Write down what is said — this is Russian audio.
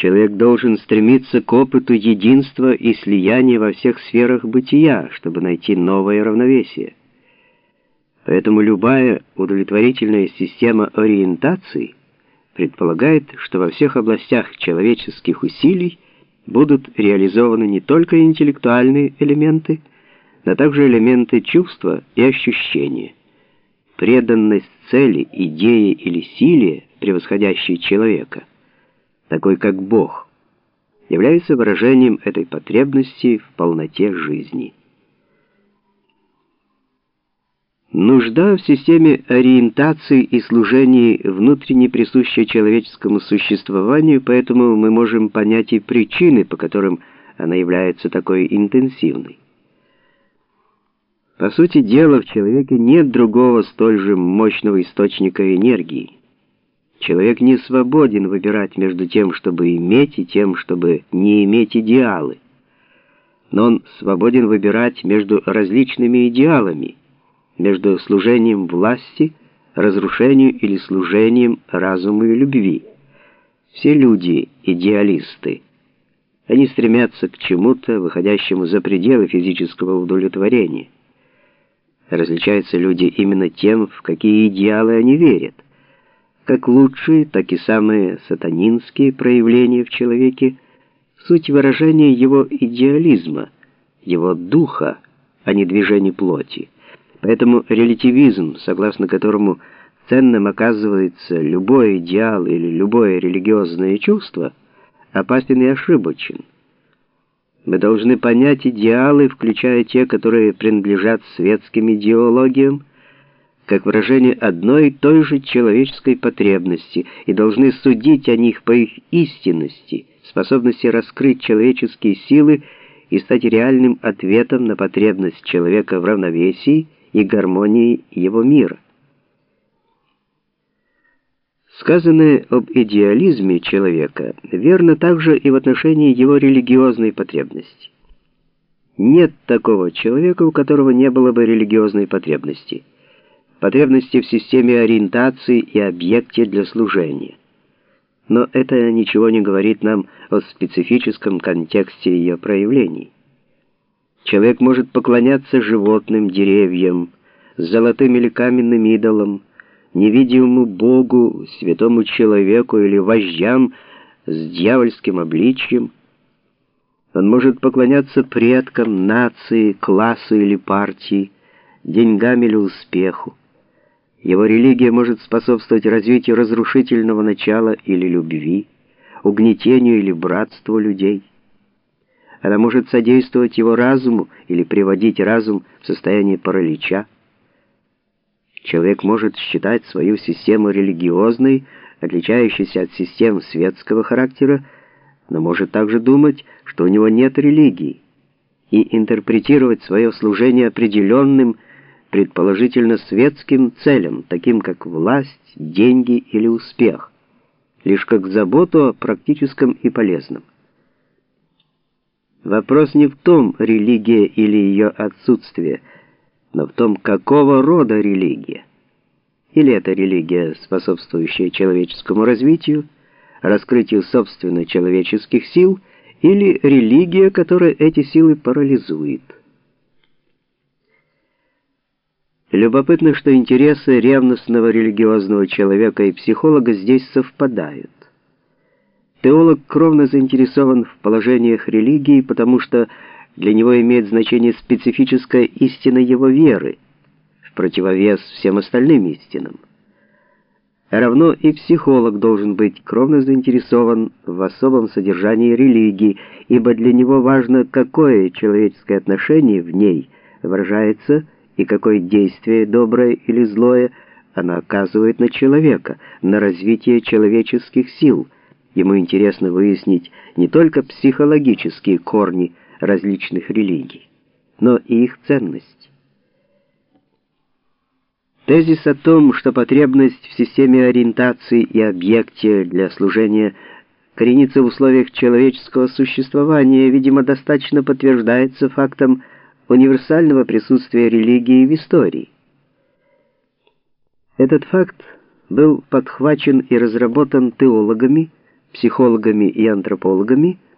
Человек должен стремиться к опыту единства и слияния во всех сферах бытия, чтобы найти новое равновесие. Поэтому любая удовлетворительная система ориентации предполагает, что во всех областях человеческих усилий будут реализованы не только интеллектуальные элементы, но также элементы чувства и ощущения. Преданность цели, идее или силе, превосходящей человека, такой как Бог, является выражением этой потребности в полноте жизни. Нужда в системе ориентации и служений внутренне присуща человеческому существованию, поэтому мы можем понять и причины, по которым она является такой интенсивной. По сути дела, в человеке нет другого столь же мощного источника энергии. Человек не свободен выбирать между тем, чтобы иметь, и тем, чтобы не иметь идеалы. Но он свободен выбирать между различными идеалами, между служением власти, разрушению или служением разуму и любви. Все люди — идеалисты. Они стремятся к чему-то, выходящему за пределы физического удовлетворения. Различаются люди именно тем, в какие идеалы они верят. Как лучшие, так и самые сатанинские проявления в человеке — суть выражения его идеализма, его духа, а не движения плоти. Поэтому релятивизм, согласно которому ценным оказывается любой идеал или любое религиозное чувство, опасен и ошибочен. Мы должны понять идеалы, включая те, которые принадлежат светским идеологиям, как выражение одной и той же человеческой потребности, и должны судить о них по их истинности, способности раскрыть человеческие силы и стать реальным ответом на потребность человека в равновесии и гармонии его мира. Сказанное об идеализме человека верно также и в отношении его религиозной потребности. Нет такого человека, у которого не было бы религиозной потребности. Потребности в системе ориентации и объекте для служения. Но это ничего не говорит нам о специфическом контексте ее проявлений. Человек может поклоняться животным, деревьям, золотым или каменным идолам, невидимому Богу, святому человеку или вождям с дьявольским обличьем. Он может поклоняться предкам, нации, классу или партии, деньгам или успеху. Его религия может способствовать развитию разрушительного начала или любви, угнетению или братству людей. Она может содействовать его разуму или приводить разум в состояние паралича. Человек может считать свою систему религиозной, отличающейся от систем светского характера, но может также думать, что у него нет религии, и интерпретировать свое служение определенным, предположительно светским целям, таким как власть, деньги или успех, лишь как заботу о практическом и полезном. Вопрос не в том, религия или ее отсутствие – но в том, какого рода религия. Или это религия, способствующая человеческому развитию, раскрытию собственно человеческих сил, или религия, которая эти силы парализует. Любопытно, что интересы ревностного религиозного человека и психолога здесь совпадают. Теолог кровно заинтересован в положениях религии, потому что для него имеет значение специфическая истина его веры, в противовес всем остальным истинам. Равно и психолог должен быть кровно заинтересован в особом содержании религии, ибо для него важно, какое человеческое отношение в ней выражается и какое действие, доброе или злое, она оказывает на человека, на развитие человеческих сил. Ему интересно выяснить не только психологические корни, различных религий, но и их ценность. Тезис о том, что потребность в системе ориентации и объекте для служения коренится в условиях человеческого существования, видимо, достаточно подтверждается фактом универсального присутствия религии в истории. Этот факт был подхвачен и разработан теологами, психологами и антропологами –